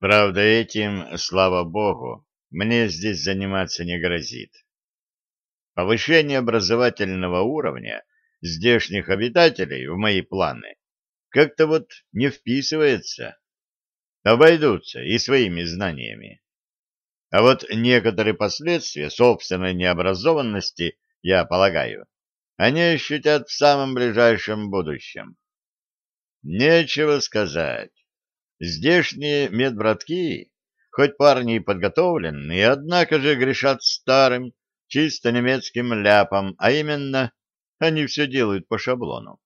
Правда, этим, слава богу, мне здесь заниматься не грозит. Повышение образовательного уровня здешних обитателей в мои планы как-то вот не вписывается. Обойдутся и своими знаниями. А вот некоторые последствия собственной необразованности, я полагаю, они ощутят в самом ближайшем будущем. Нечего сказать. Здешние медбратки, хоть парни и подготовленные, однако же грешат старым, чисто немецким ляпом, а именно, они все делают по шаблону.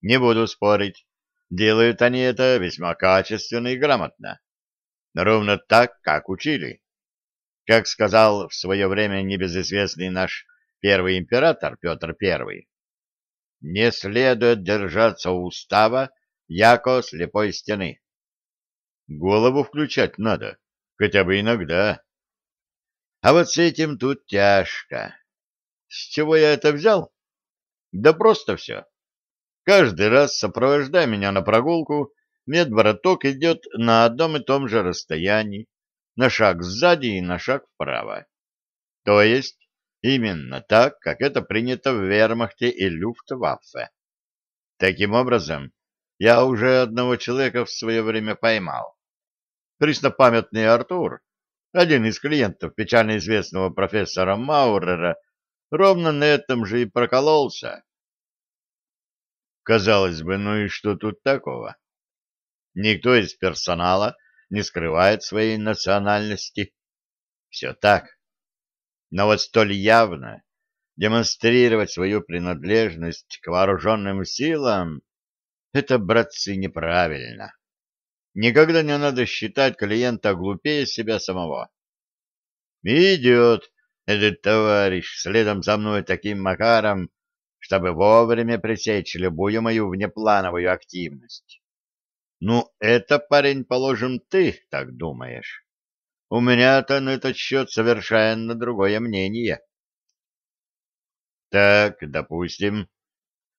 Не буду спорить, делают они это весьма качественно и грамотно. Ровно так, как учили. Как сказал в свое время небезызвестный наш первый император Петр I, не следует держаться устава, яко слепой стены. Голову включать надо, хотя бы иногда. А вот с этим тут тяжко. С чего я это взял? Да просто все. Каждый раз, сопровождая меня на прогулку, медбраток идет на одном и том же расстоянии, на шаг сзади и на шаг вправо. То есть именно так, как это принято в вермахте и люфтваффе. Таким образом, я уже одного человека в свое время поймал. Преснопамятный Артур, один из клиентов печально известного профессора Маурера, ровно на этом же и прокололся. Казалось бы, ну и что тут такого? Никто из персонала не скрывает своей национальности. Все так. Но вот столь явно демонстрировать свою принадлежность к вооруженным силам — это, братцы, неправильно. Никогда не надо считать клиента глупее себя самого. Идет этот товарищ следом за мной таким макаром, чтобы вовремя пресечь любую мою внеплановую активность. Ну, это, парень, положим, ты так думаешь. У меня-то на этот счет совершенно другое мнение. Так, допустим,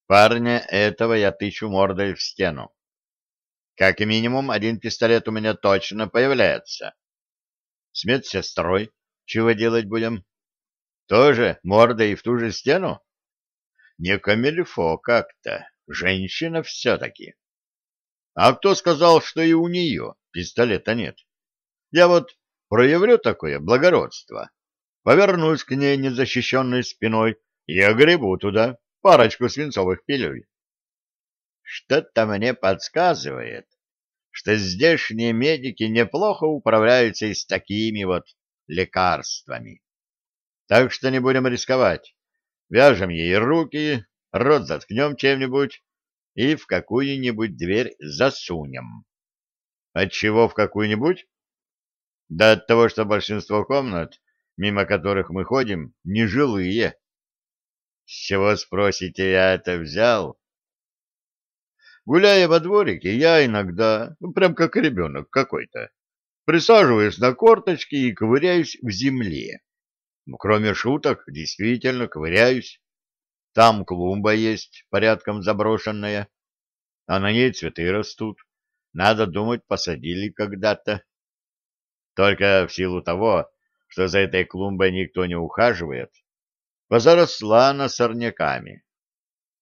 парня этого я тычу мордой в стену. Как минимум один пистолет у меня точно появляется. С медсестрой чего делать будем? Тоже мордой в ту же стену? Не камельфо как-то, женщина все-таки. А кто сказал, что и у нее пистолета нет? Я вот проявлю такое благородство, повернусь к ней незащищенной спиной и огребу туда парочку свинцовых пилюль. Что-то мне подсказывает, что здешние медики неплохо управляются и с такими вот лекарствами. Так что не будем рисковать. Вяжем ей руки, рот заткнем чем-нибудь и в какую-нибудь дверь засунем. Отчего в какую-нибудь? Да от того, что большинство комнат, мимо которых мы ходим, нежилые. С чего, спросите, я это взял? Гуляя во дворике, я иногда, ну, прям как ребенок какой-то, присаживаюсь на корточки и ковыряюсь в земле. Ну, кроме шуток, действительно ковыряюсь. Там клумба есть, порядком заброшенная, а на ней цветы растут. Надо думать, посадили когда-то. Только в силу того, что за этой клумбой никто не ухаживает, позаросла она сорняками,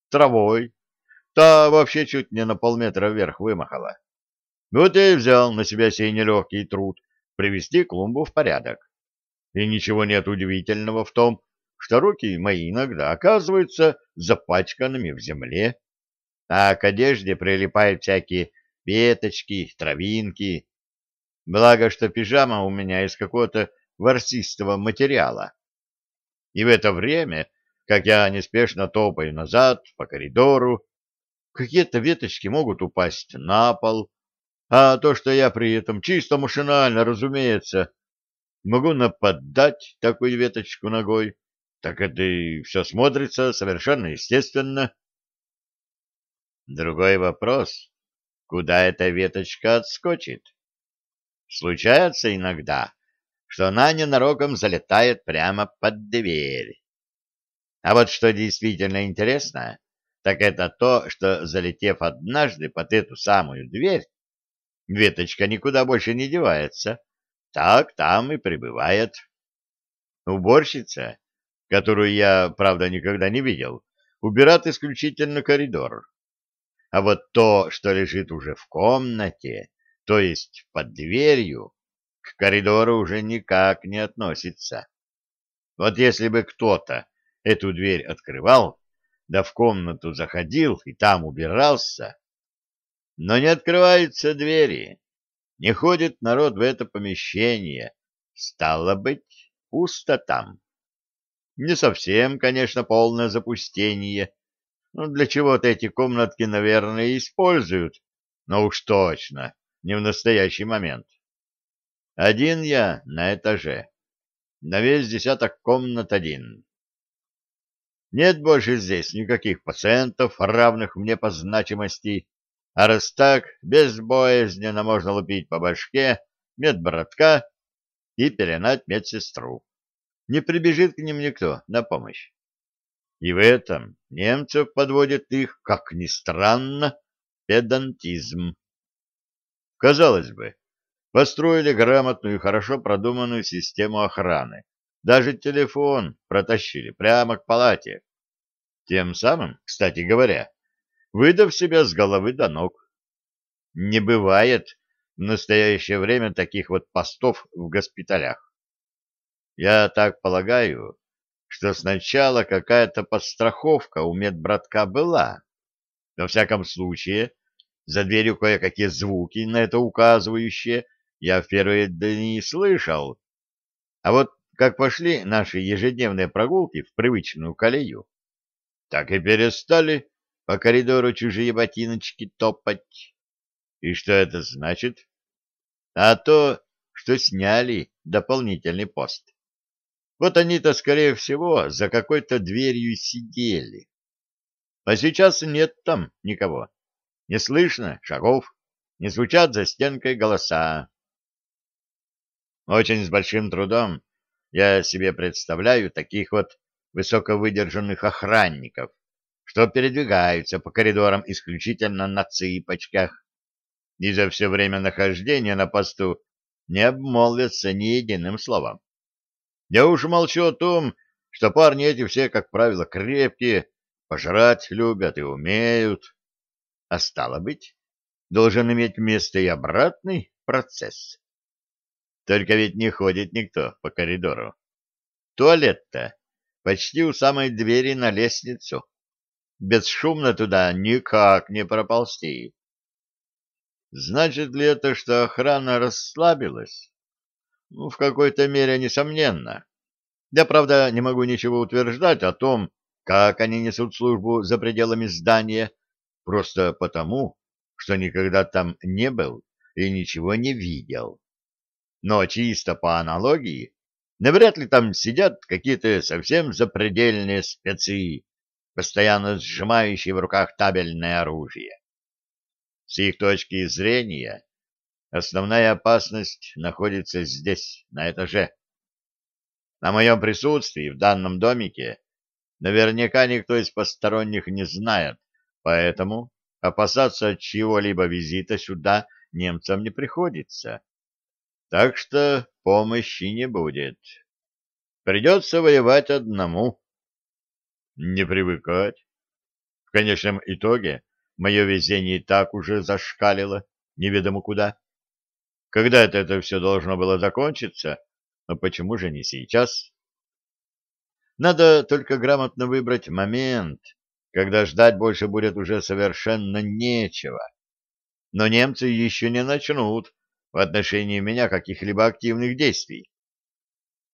травой, Та вообще чуть не на полметра вверх вымахала. Вот я и взял на себя сей нелегкий труд привести клумбу в порядок. И ничего нет удивительного в том, что руки мои иногда оказываются запачканными в земле, а к одежде прилипают всякие веточки, травинки. Благо, что пижама у меня из какого-то ворсистого материала. И в это время, как я неспешно топаю назад по коридору, Какие-то веточки могут упасть на пол, а то, что я при этом чисто машинально, разумеется, могу нападать такую веточку ногой, так это и все смотрится совершенно естественно. Другой вопрос, куда эта веточка отскочит? Случается иногда, что она ненароком залетает прямо под дверь. А вот что действительно интересно, так это то, что, залетев однажды под эту самую дверь, веточка никуда больше не девается, так там и пребывает. Уборщица, которую я, правда, никогда не видел, убирает исключительно коридор. А вот то, что лежит уже в комнате, то есть под дверью, к коридору уже никак не относится. Вот если бы кто-то эту дверь открывал, да в комнату заходил и там убирался, но не открываются двери, не ходит народ в это помещение, стало быть, пусто там. Не совсем, конечно, полное запустение, ну, для чего-то эти комнатки, наверное, используют, но уж точно не в настоящий момент. Один я на этаже. На весь десяток комнат один. Нет больше здесь никаких пациентов, равных мне по значимости, а раз так, безбоязненно можно лупить по башке медбратка и перенать медсестру. Не прибежит к ним никто на помощь. И в этом немцев подводит их, как ни странно, педантизм. Казалось бы, построили грамотную и хорошо продуманную систему охраны. Даже телефон протащили прямо к палате. Тем самым, кстати говоря, выдав себя с головы до ног. Не бывает в настоящее время таких вот постов в госпиталях. Я так полагаю, что сначала какая-то подстраховка у медбратка была. Во всяком случае, за дверью кое-какие звуки, на это указывающие, я в первые дни слышал. А вот как пошли наши ежедневные прогулки в привычную колею, так и перестали по коридору чужие ботиночки топать. И что это значит? А то, что сняли дополнительный пост. Вот они-то, скорее всего, за какой-то дверью сидели. А сейчас нет там никого. Не слышно шагов, не звучат за стенкой голоса. Очень с большим трудом я себе представляю таких вот высоковыдержанных охранников, что передвигаются по коридорам исключительно на цыпочках и за все время нахождения на посту не обмолвятся ни единым словом. Я уж молчу о том, что парни эти все, как правило, крепкие, пожрать любят и умеют. А стало быть, должен иметь место и обратный процесс. Только ведь не ходит никто по коридору. Туалет-то почти у самой двери на лестницу. Бесшумно туда никак не проползти. Значит ли это, что охрана расслабилась? Ну, в какой-то мере, несомненно. Я, правда, не могу ничего утверждать о том, как они несут службу за пределами здания, просто потому, что никогда там не был и ничего не видел. Но чисто по аналогии, навряд ли там сидят какие-то совсем запредельные спецы, постоянно сжимающие в руках табельное оружие. С их точки зрения, Основная опасность находится здесь, на этаже. На моем присутствии в данном домике наверняка никто из посторонних не знает, поэтому опасаться чьего-либо визита сюда немцам не приходится. Так что помощи не будет. Придется воевать одному. Не привыкать. В конечном итоге мое везение и так уже зашкалило, неведомо куда. Когда-то это все должно было закончиться, но почему же не сейчас? Надо только грамотно выбрать момент, когда ждать больше будет уже совершенно нечего. Но немцы еще не начнут в отношении меня каких-либо активных действий.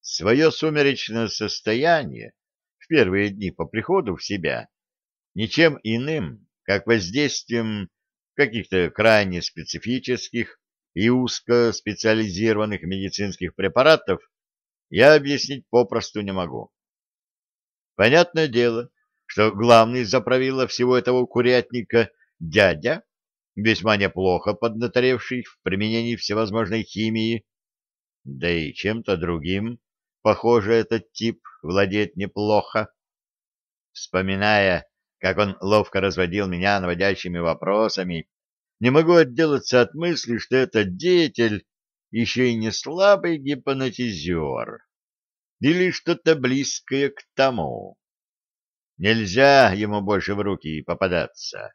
Свое сумеречное состояние в первые дни по приходу в себя ничем иным, как воздействием каких-то крайне специфических и узкоспециализированных медицинских препаратов я объяснить попросту не могу. Понятное дело, что главный заправила всего этого курятника дядя, весьма неплохо поднаторевший в применении всевозможной химии, да и чем-то другим, похоже, этот тип владеет неплохо. Вспоминая, как он ловко разводил меня наводящими вопросами не могу отделаться от мысли, что этот деятель еще и не слабый гипнотизер или что-то близкое к тому. Нельзя ему больше в руки попадаться.